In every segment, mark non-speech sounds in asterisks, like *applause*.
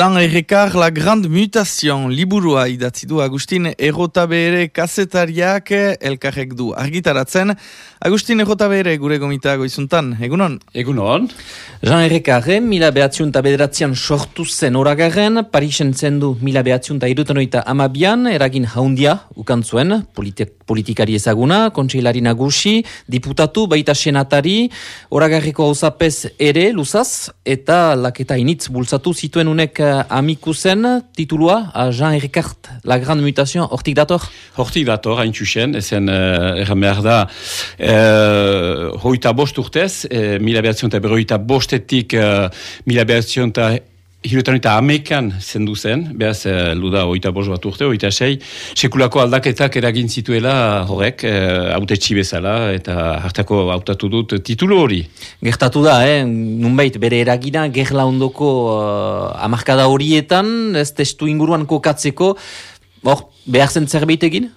Jean Errekar, La Grande Mutation, liburua idatzi du Agustin Errotabere kasetariak elkarrek du argitaratzen. Agustin Errotabere gure gomita goizuntan, egunon? Egunon. Jean Errekarre, mila behatziun eta bederatzean sortu zen oragarren, Parisen zendu mila behatziun eta irutenoita amabian, eragin haundia ukantzuen, politik, politikari ezaguna, kontseilari nagusi, diputatu, baita senatari, oragarriko hausapez ere, luzaz, eta laketa initz bultzatu zituen unek uh, amikusen titulua, uh, Jean Errekart, La Grande Mutation, hortik dator? Hortik dator, hain txusen, ezen uh, erran behar da, uh, hoita bost urtez, uh, mila behatzion eta berroita bostetik uh, mila behatzion eta Hiruetan eta amekan zendu zen, behaz, e, luda, oita bos bat urte, oita sei, sekulako aldaketak eragin zituela horrek, e, haute txibezala, eta hartako hautatu dut titulu hori. Gertatu da, eh? nunbait, bere eragina, gerla ondoko uh, amarkada horietan, ez testu inguruan kokatzeko, hor, behar zen zerbait egin?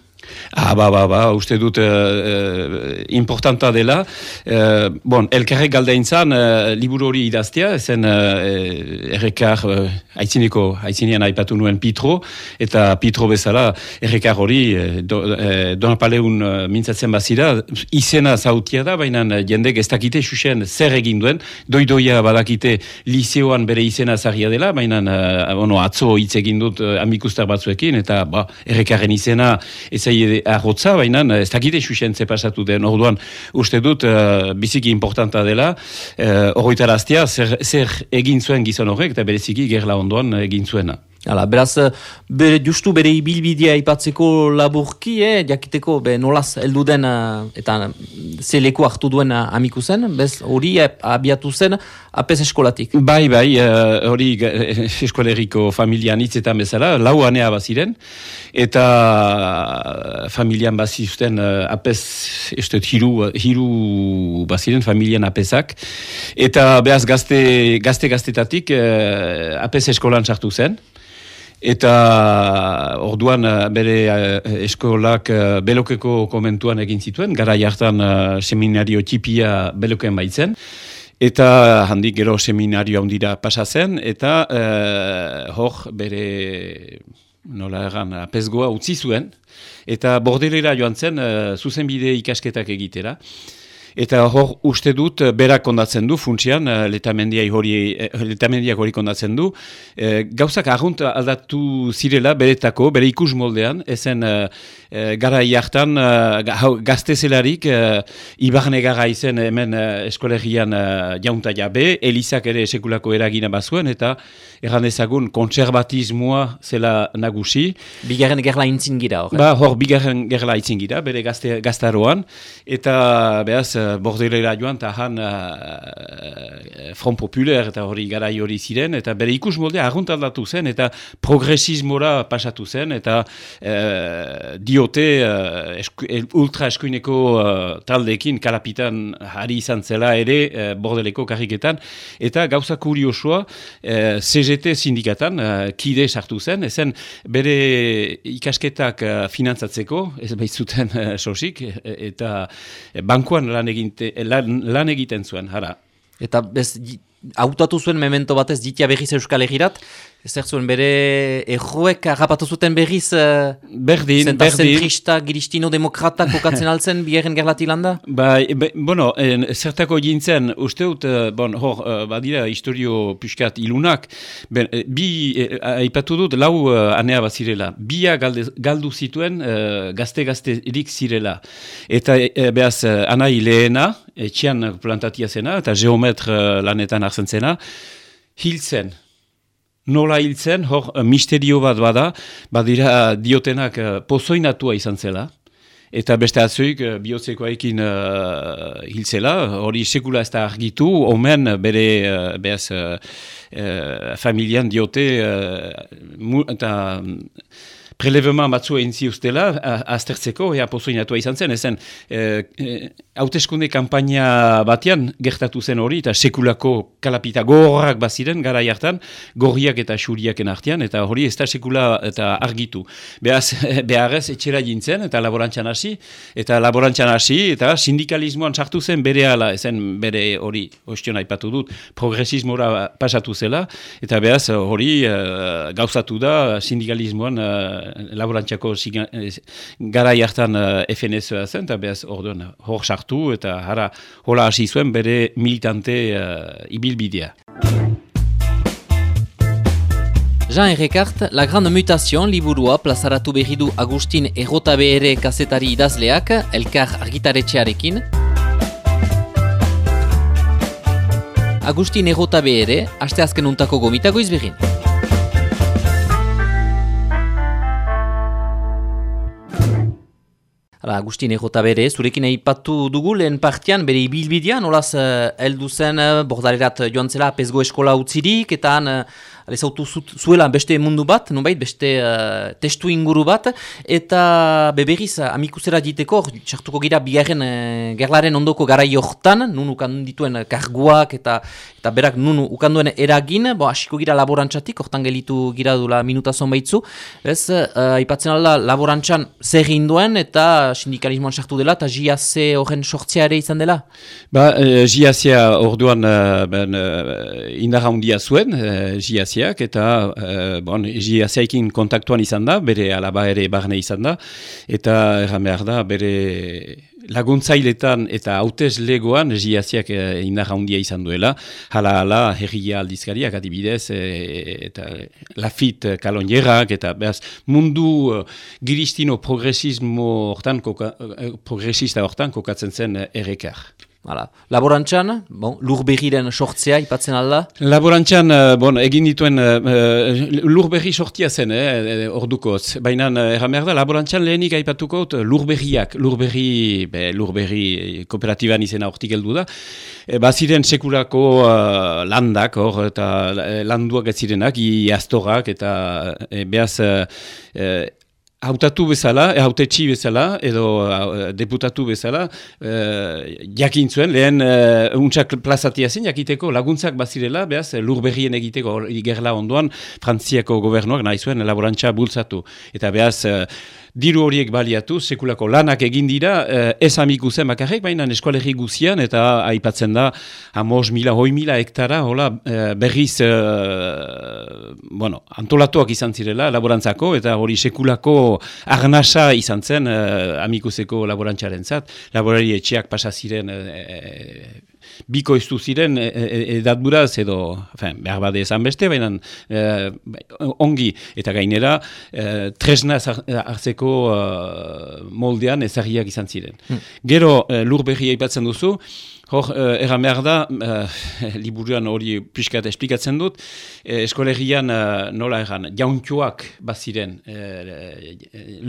Ah, ba, ba, ba, uste dut uh, importanta dela. Uh, bon, elkarrek galdein zan, uh, liburu hori idaztea, zen uh, errekar, uh, haitzineko, haitzinean aipatu nuen Pitro, eta Pitro bezala, errekar hori, uh, do, uh, donapaleun mintzatzen bazira, izena zautia da, baina jende gestakite xuxen zer egin duen, doidoia badakite liseoan bere izena zaria dela, baina ono, atzo hitz egin dut amikustar batzuekin, eta ba, errekarren izena ezai arrotza, baina ez dakite xuxentze pasatu den, orduan uste dut uh, biziki importanta dela, uh, zer, zer egin zuen gizon horrek, eta bereziki gerla ondoan egin zuena. Hala, beraz, bere, justu bere ibilbidea ipatzeko laburki, eh, jakiteko be, nolaz heldu den eta ze leku hartu duen amiku zen, bez hori abiatu zen apes eskolatik. Bai, bai, hori uh, eskoleriko familian hitzetan bezala, lau anea baziren, eta familian bazizten uh, apes, estet, hiru, hiru baziren familian apesak, eta behaz gazte, gazte gaztetatik uh, apes eskolan sartu zen, Eta orduan eh, bere uh, eskolak uh, belokeko komentuan egin zituen, gara jartan uh, seminario txipia beloken baitzen. Eta handik gero seminario handira pasatzen, eta uh, hor bere nola egan apesgoa utzi zuen. Eta bordelera joan zen uh, zuzenbide ikasketak egitera. Eta hor uste dut eh, berak kondatzen du funtsian, eh, letamendiak hori, eh, hori kondatzen du. gauzak argunt aldatu zirela beretako, bere ikus moldean, ezen gara iartan gaztezelarik ibarne gara izen hemen eskolegian jaunta jabe, Elizak ere sekulako eragina bazuen, eta erran ezagun kontserbatismoa zela nagusi. Bigarren gerla intzin gira hor. Ba, hor, bigarren gerla intzin gira, bere gazte, gaztaroan, eta behaz, bordelera joan, eta han uh, Front Populer eta hori gara hori ziren, eta bere ikus molde arguntaldatu zen, eta progresismora pasatu zen, eta uh, diote uh, ultra eskuineko uh, taldekin kalapitan hari izan zela ere uh, bordeleko karriketan, eta gauza kuriosua uh, CGT sindikatan uh, kide sartu zen, ezen bere ikasketak uh, finantzatzeko, ez behitzuten uh, sosik, eta bankuan lan eginte, lan, lan egiten zuen, hara. Eta bez, hautatu zuen memento batez ditia berriz Euskal Egirat, Zer zuen, bere erroek agapatu zuten berriz uh, berdin, zenta berdin. zentrista, giristino, demokrata kokatzen *laughs* altzen, biherren gerlati landa? Ba, be, bueno, en, zertako jintzen, uste dut, uh, bon, hor, uh, badira, historio piskat ilunak, ben, bi, aipatu dut, lau uh, anea bat zirela, bia galde, galdu zituen uh, gazte-gazte erik zirela. Eta, uh, behaz, anai lehena, etxian plantatia zena, eta geometra lanetan arzen zena, hiltzen, nola hiltzen, hor eh, misterio bat bada, badira diotenak uh, pozoinatua izan zela, eta beste atzuik uh, bihotzekoekin uh, hiltzela, hori sekula ez da argitu, omen bere uh, behaz, familian diote, eta prelevema batzu egin ziuztela, aztertzeko, ea pozoinatua izan zen, ezen, hauteskunde kampaina batean gertatu zen hori, eta sekulako kalapita gogorrak baziren, gara jartan, gorriak eta xuriaken artean, eta hori ez da sekula eta argitu. Beaz, *laughs* beharrez, etxera jintzen, eta laborantxan hasi, eta laborantxan hasi, eta sindikalismoan sartu zen bere ala, ezen bere hori, ostion aipatu dut, progresismora pasatu zela, eta beaz, hori uh, gauzatu da sindikalismoan uh, laborantxako uh, gara jartan uh, FNS-a zen, eta beaz, orduan, hor sartu, eta hara, hola hasi zuen bere militante uh, ibilbidea. Jean Errekart, La Grande Mutation liburua plazaratu berri du Agustin Errotabe ere kazetari idazleak, elkar argitaretxearekin. Agustin Errotabe ere, aste azken untako gomitago izbegin. Hala, Agustin Ejota bere, zurekin aipatu dugu lehen partian, bere ibilbidean, olaz, uh, eldu zen, uh, bordarerat joan zela, pezgo eskola utzirik, eta han, uh, Alezautu zuela beste mundu bat, nubait, beste uh, testu inguru bat, eta beberiz amikuzera diteko, txartuko gira bigarren uh, gerlaren ondoko gara johtan, nun ukan dituen karguak eta eta berak nun ukan duen eragin, bo hasiko gira laborantzatik, hortan gelitu gira dula minuta zonbaitzu, ez, uh, ipatzen alda laborantzan zer duen eta sindikalismoan sartu dela, eta JAC horren sortzea ere izan dela? Ba, uh, orduan uh, ben, uh, indarra hundia zuen, uh, eta uh, bon, jiaziaikin kontaktuan izan da, bere alaba ere barne izan da, eta erran behar da, bere laguntzailetan eta hautez legoan jiaziak uh, eh, indarra handia izan duela, hala hala herria aldizkariak adibidez, e, eta lafit kalonjerak, eta behaz mundu giristino progresismo hortan, koka, progresista hortan kokatzen zen errekar. Hala. Laborantxan, bon, lur behiren sortzea, ipatzen alda? Laborantxan, uh, bon, egin dituen uh, lur behi sortia zen, eh, ordukoz. Baina, erran behar da, laborantxan lehenik aipatuko, lur behiak, lur behi, be, lur behi kooperatiban izena hortik heldu da. E, baziren sekurako uh, landak, hor, eta landuak ez zirenak, iaztorak, eta e, behaz, hautatu bezala, e, hautetxi bezala, edo uh, deputatu bezala, uh, jakin zuen, lehen uh, untsak plazatia zen, jakiteko laguntzak bazirela, behaz, lur berrien egiteko, gerla ondoan, Frantziako gobernuak nahi zuen, elaborantza bultzatu. Eta behaz, diru horiek baliatu, sekulako lanak egin dira, eh, ez amiku zen bakarrik, baina eskualerri guzian, eta aipatzen da, amos mila, hoi mila hektara, hola, eh, berriz, eh, bueno, antolatuak izan zirela, laborantzako, eta hori sekulako arnasa izan zen, eh, amikuzeko laborantzaren zat, laborari etxeak pasaziren, eh, biko iztu ziren e, e, edatburaz edo fen, behar bade ezan beste, baina e, ongi eta gainera e, tresna hartzeko e, moldean ezagiak izan ziren. Hmm. Gero e, lur berri aipatzen duzu, Hor, uh, erran behar da, uh, *laughs* liburuan hori piskat esplikatzen dut, uh, eskolegian uh, nola erran, jauntioak baziren, uh,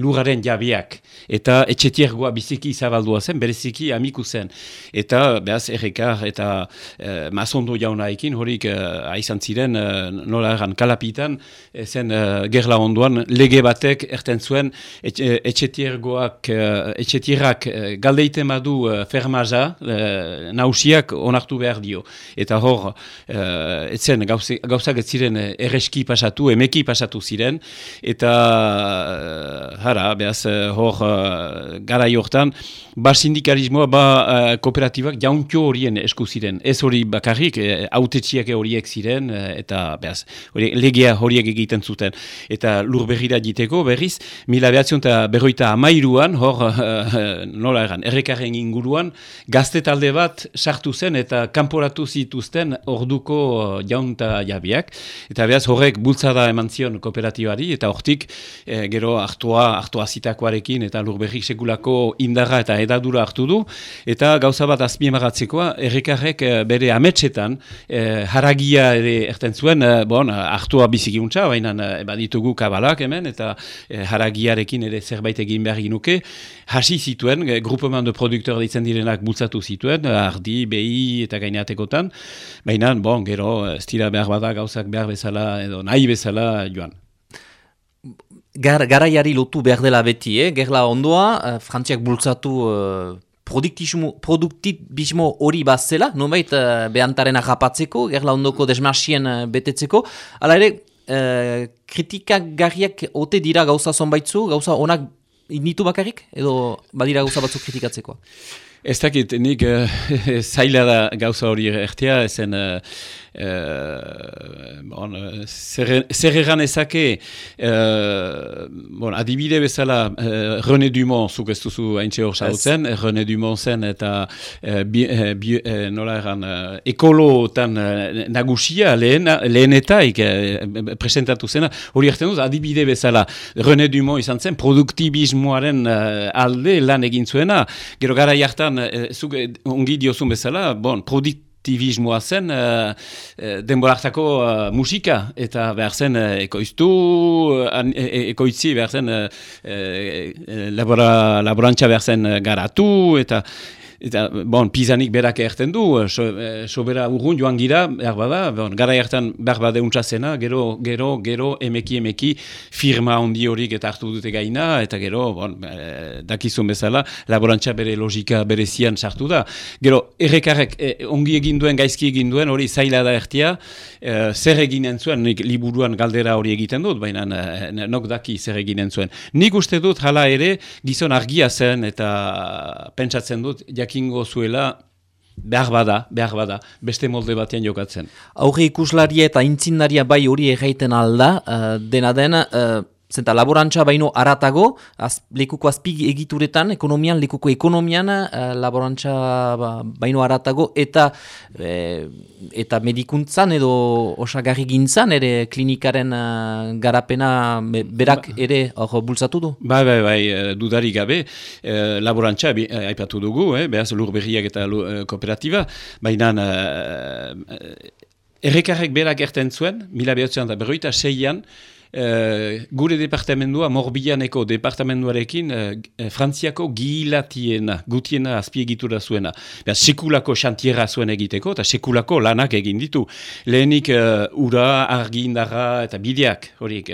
luraren jabiak, eta etxetiergoa biziki izabaldua zen, bereziki amiku zen. Eta, behaz, errekar eta uh, mazondo jaunaekin, horik uh, aizan ziren, uh, nola erran, kalapitan, zen uh, gerla onduan, lege batek erten zuen, etxetiergoak, uh, etxetierrak uh, galdeite madu uh, fermaza, nausiak onartu behar dio. Eta hor, uh, etzen gauzak ez ziren eh, erreski pasatu, emeki pasatu ziren, eta uh, hara, behaz, hor, uh, gara jortan, ba sindikalismoa, ba uh, kooperatibak jauntio horien esku ziren. Ez hori bakarrik, autetxiak horiek ziren, eta behaz, hori, legea horiek egiten zuten. Eta lur berrira diteko, berriz, mila behatzion eta berroita amairuan, hor, nola egan, errekarren inguruan, gazte talde bat sartu zen eta kanporatu zituzten orduko uh, jaunta jabiak. Eta behaz horrek bultzada eman zion kooperatibari eta hortik eh, gero hartua, hartua zitakoarekin eta lurberrik sekulako indarra eta edadura hartu du. Eta gauza bat azpiemagatzekoa, errekarrek eh, bere ametsetan eh, haragia ere erten zuen, eh, bon, hartua bizikiuntza, baina eh, ditugu kabalak hemen eta eh, haragiarekin ere zerbait egin behar ginuke. Hasi zituen, eh, grupeman de produktor ditzen direnak bultzatu zituen, ardi, behi eta gaineatekotan, baina, bon, gero, ez dira behar bada gauzak behar bezala edo nahi bezala joan. gar, garaiari lotu behar dela beti, eh? gerla ondoa, uh, frantziak bultzatu uh, produktibismo hori bazela, nomait uh, behantaren agapatzeko, gerla ondoko desmasien uh, betetzeko, ala ere, uh, kritikak ote dira gauza zonbaitzu, gauza onak initu bakarrik, edo badira gauza batzuk kritikatzeko? Ez dakit, nik uh, *laughs* zaila da gauza hori ertea, ezen uh, uh, bon, zer egan ezake? Uh, bon, adibide bezala uh, René Dumont zuk ez duzu haintxe hor sautzen, yes. René Dumont zen eta uh, bi, bi, uh, nola egan uh, ekolotan uh, nagusia lehen, lehenetaik uh, presentatu zena, hori erten duz adibide bezala René Dumont izan zen produktibismoaren alde lan egin zuena, gero gara jartan uh, zuk ongi diozun bezala, bon, produktivismoa zen uh, denborartako uh, musika, eta behar zen uh, ekoiztu, uh, ekoitzi behar zen uh, labora, laborantza behar zen garatu, eta Eta, bon, pizanik berak erten du, eh, so, eh, sobera urgun joan gira, behar bada, bon, gara ertan behar bada zena, gero, gero, gero, emeki, emeki, firma ondi horik eta hartu dute gaina, eta gero, bon, e, dakizun bezala, laborantza bere logika bere zian sartu da. Gero, errekarrek, ongi egin duen, gaizki egin duen, hori zaila da ertia, zer eginen zuen, nik liburuan galdera hori egiten dut, baina e, nok daki zer eginen zuen. Nik uste dut, hala ere, gizon argia zen, eta pentsatzen dut, jak jakingo zuela behar bada, behar bada, beste molde batean jokatzen. Aurre ikuslaria eta intzindaria bai hori egaiten alda, uh, dena dena, uh, Zenta laborantza baino aratago, az, lekuko azpig egituretan, ekonomian, lekuko ekonomian, uh, laborantza ba, baino aratago, eta e, eta medikuntzan edo osagarri gintzan, ere klinikaren uh, garapena berak ba, ere hor bultzatu du? Bai, bai, bai, dudari gabe, e, laborantza aipatu dugu, eh, behaz lur berriak eta lur, kooperatiba, baina uh, errekarrek berak erten zuen, mila behotzen da berroita, seian, Eh, gure departamendua, morbianeko departamenduarekin, uh, frantziako gilatiena, gutiena azpiegitura zuena. Beaz, sekulako xantierra zuen egiteko, eta sekulako lanak egin ditu. Lehenik uh, ura, argi indarra, eta bideak, horiek.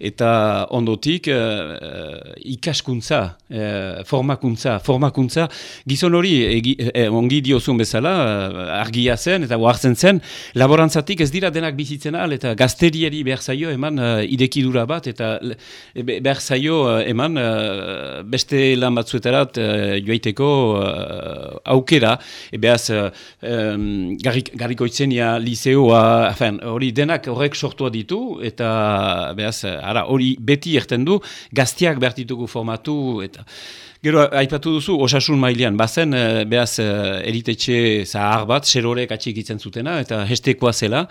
eta ondotik, uh, ikaskuntza, uh, formakuntza, formakuntza, gizon hori, egi, ongi diozun bezala, argia zen, eta oartzen zen, laborantzatik ez dira denak bizitzen al, eta gazteriari behar zaio eman idekidura bat, eta behar zaio eh, eman eh, beste lan batzuetarat uh, joaiteko aukera, e behaz um, garriko itzenia, liseoa, hori denak horrek sortua ditu, eta behaz, ara, hori beti erten du, gaztiak behar ditugu formatu, eta Gero, aipatu duzu, osasun mailean, bazen, behaz, eritetxe zahar bat, serorek atxik itzen zutena, eta hestekoa zela,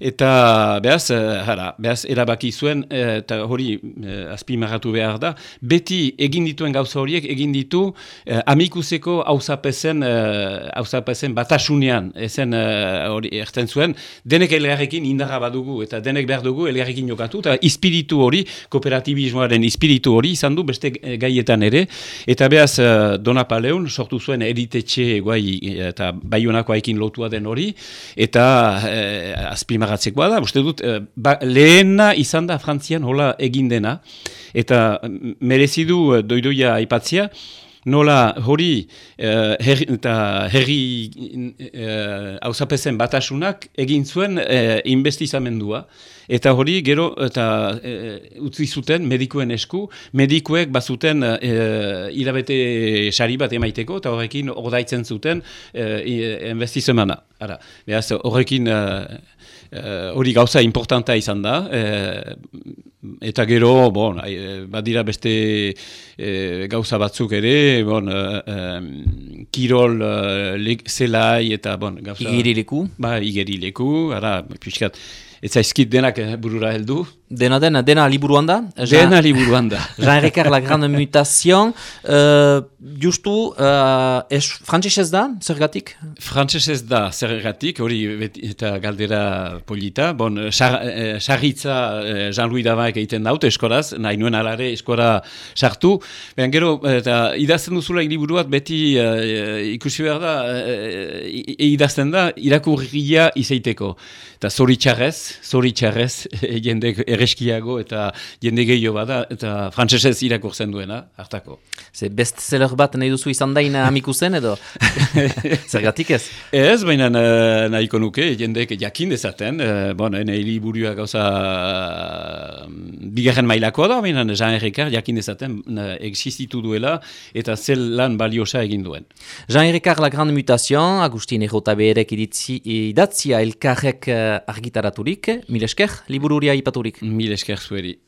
eta behaz, uh, behaz erabaki zuen, uh, eta hori uh, azpimarratu behar da, beti egin dituen gauza horiek, egin ditu uh, amikuseko hauzapezen uh, batasunean, ezen hori erten zuen, denek elgarrekin indarra badugu, eta denek behar dugu elgarrekin jokatu, eta ispiritu hori, kooperatibismoaren ispiritu hori, izan du beste gaietan ere, eta behaz uh, Dona Paleun sortu zuen eritetxe guai, eta baionako haikin lotua den hori, eta uh, azpimarratu azpimarratzekoa da, uste dut, eh, ba, lehena izan da Frantzian hola egin dena, eta merezidu eh, doidoia aipatzia, nola hori uh, herri, eta herri uh, batasunak egin zuen uh, investizamendua, eta hori gero eta utzi zuten medikuen esku, medikuek bazuten uh, irabete sari bat emaiteko, eta horrekin ordaitzen zuten uh, investizamana. Beraz, horrekin... Eh, hori gauza importanta izan da, e, eta gero, bon, badira beste e, gauza batzuk ere, bon, e, kirol e, zelai eta bon, gauza... Igerileku? Ba, igerileku, ara, piskat, ez zaizkit denak burura heldu, Dena dena, dena liburuan da? Dena liburuan da. *laughs* Jean-Ricard La Grande Mutation. Uh, justu, uh, frantzesez da, zergatik? Frantzesez da, zergatik, hori eta galdera polita. Bon, sarritza uh, Jean-Louis Davaek egiten daute eskoraz, nahi nuen alare eskora sartu. Behan gero, eta idazten duzula liburuat beti uh, ikusi behar da, uh, idazten da, irakurria izeiteko. Eta zoritxarrez, zoritxarrez, *laughs* jendek ereskiago eta jende gehiago bada, eta frantsesez irakurtzen duena, hartako. Ze bestseller bat nahi duzu izan daina amiku zen edo? *laughs* Zergatik ez? Ez, baina uh, nahiko nuke, jendeek jakin dezaten, uh, bon, nahi liburua gauza uh, bigarren mailakoa da, baina Jean Errikar jakin dezaten uh, existitu duela eta zel lan baliosa egin duen. Jean Errikar La Grande Mutation, Agustin Errota beherek idatzia elkarrek argitaraturik, mil esker, libururia ipaturik. Mil esker zueri.